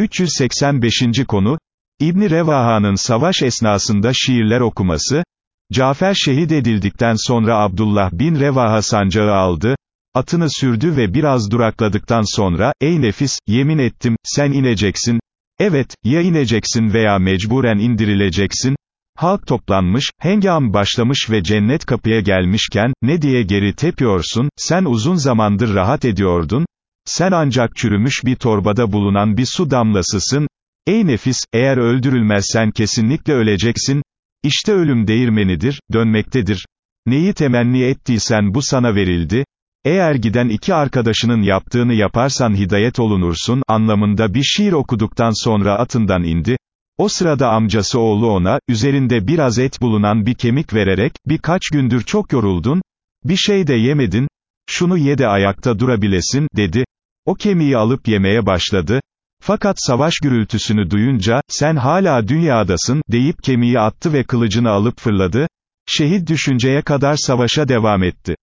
385. konu, İbni Revaha'nın savaş esnasında şiirler okuması, Cafer şehit edildikten sonra Abdullah bin Revaha sancağı aldı, atını sürdü ve biraz durakladıktan sonra, ey nefis, yemin ettim, sen ineceksin, evet, ya ineceksin veya mecburen indirileceksin, halk toplanmış, hengam başlamış ve cennet kapıya gelmişken, ne diye geri tepiyorsun, sen uzun zamandır rahat ediyordun, sen ancak çürümüş bir torbada bulunan bir su damlasısın, ey nefis, eğer öldürülmezsen kesinlikle öleceksin, işte ölüm değirmenidir, dönmektedir, neyi temenni ettiysen bu sana verildi, eğer giden iki arkadaşının yaptığını yaparsan hidayet olunursun, anlamında bir şiir okuduktan sonra atından indi, o sırada amcası oğlu ona, üzerinde biraz et bulunan bir kemik vererek, birkaç gündür çok yoruldun, bir şey de yemedin, şunu ye de ayakta durabilesin, dedi. O kemiği alıp yemeye başladı. Fakat savaş gürültüsünü duyunca, sen hala dünyadasın, deyip kemiği attı ve kılıcını alıp fırladı. Şehit düşünceye kadar savaşa devam etti.